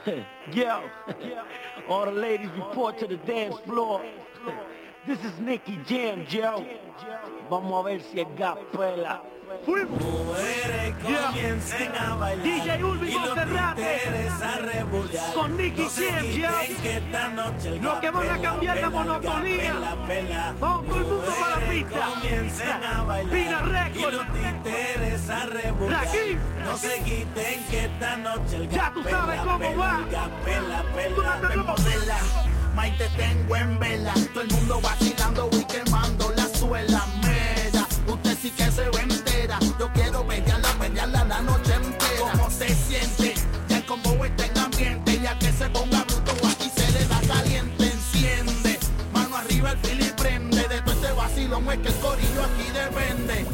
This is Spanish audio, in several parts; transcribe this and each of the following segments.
Yo, all the ladies report to the dance floor. This is Nicky Jam, Joe. Vamos a ver si gas pela. Fuimos. Mujeres comiencen a bailar. DJ Ulvi los rebulear. Con Nicky Jam, quiten yo. que van a cambiar la monotonía. Vamos todo el mundo para la pista. Pina Y Record. los títeres a rebulear. Raquín. No se quiten que esta noche el Ya tú sabes cómo va. el gas pela, pela. Maite tengo en vela, todo el mundo vacilando y quemando la suela mera. Usted sí que se ve entera, yo quiero pelearla, pelearla la noche entera. ¿Cómo se siente? Ya el combo está en ambiente, ya que se ponga bruto aquí se le da caliente, enciende. Mano arriba el fili prende, de todo este vacilón es que el corillo aquí depende.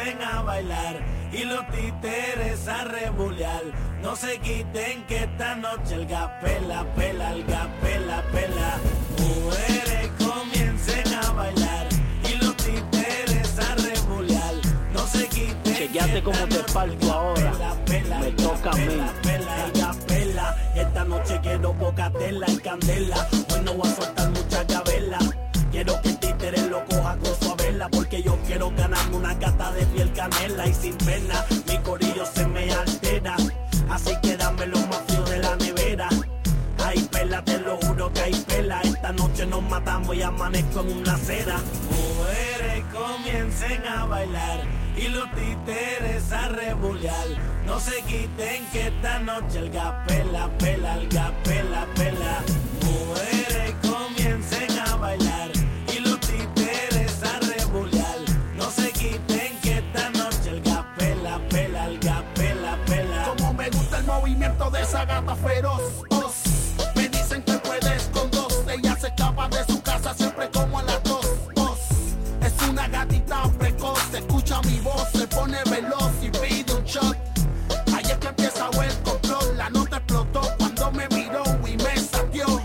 Comiencen a bailar y los títeres a rebulear. No se quiten que esta noche el gas pela, el gas pela. Mujeres comiencen a bailar y los títeres a rebulear. No se quiten. Que cómo esta te noche parto ahora. pela, Me toca a mí. Esta noche quiero poca tela y candela. Hoy no voy a soltar mucha gabela. Yo quiero ganarme una gata de piel canela y sin pena mi corillo se me altera. Así que dame lo más frío de la nevera. Hay pela, te lo juro que hay pela. Esta noche nos matamos y amanezco en una acera. Mujeres comiencen a bailar y los títeres a rebulear. No se quiten que esta noche el gas pela, el gas pela, pela. Mujeres cuando me miró y me saqueó.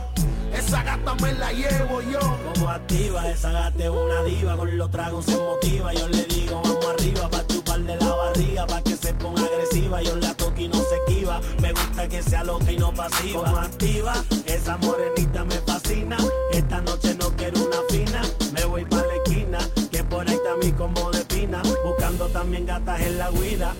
Esa gata me la llevo yo. Como activa, esa gata es una diva, con los tragos se motiva. Yo le digo, vamos arriba, pa' chupar de la barriga, pa' que se ponga agresiva. Yo la toco y no se esquiva, me gusta que sea loca y no pasiva. Como activa, esa morenita me fascina. Esta noche no quiero una fina, me voy pa' la esquina, que por ahí está mi combo de pina. Buscando también gatas en la guida.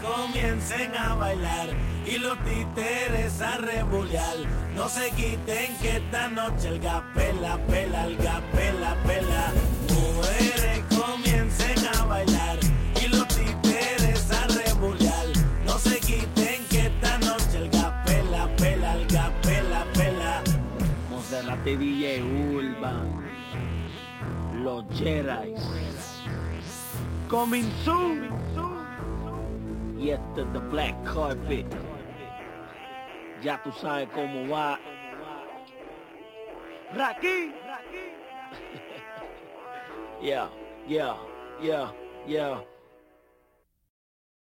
Comiencen a bailar y los títeres a rebulear. No se quiten que esta noche el gas pela, el gas pela. Mujeres comiencen a bailar y los títeres a rebulear. No se quiten que esta noche el gas pela, el gas pela, pela. Monserrate DJ Urban. Los Jedi. Coming soon. Este The Black Carpet. Ya tú sabes cómo va. Raquín. Yeah, yeah, yeah, yeah.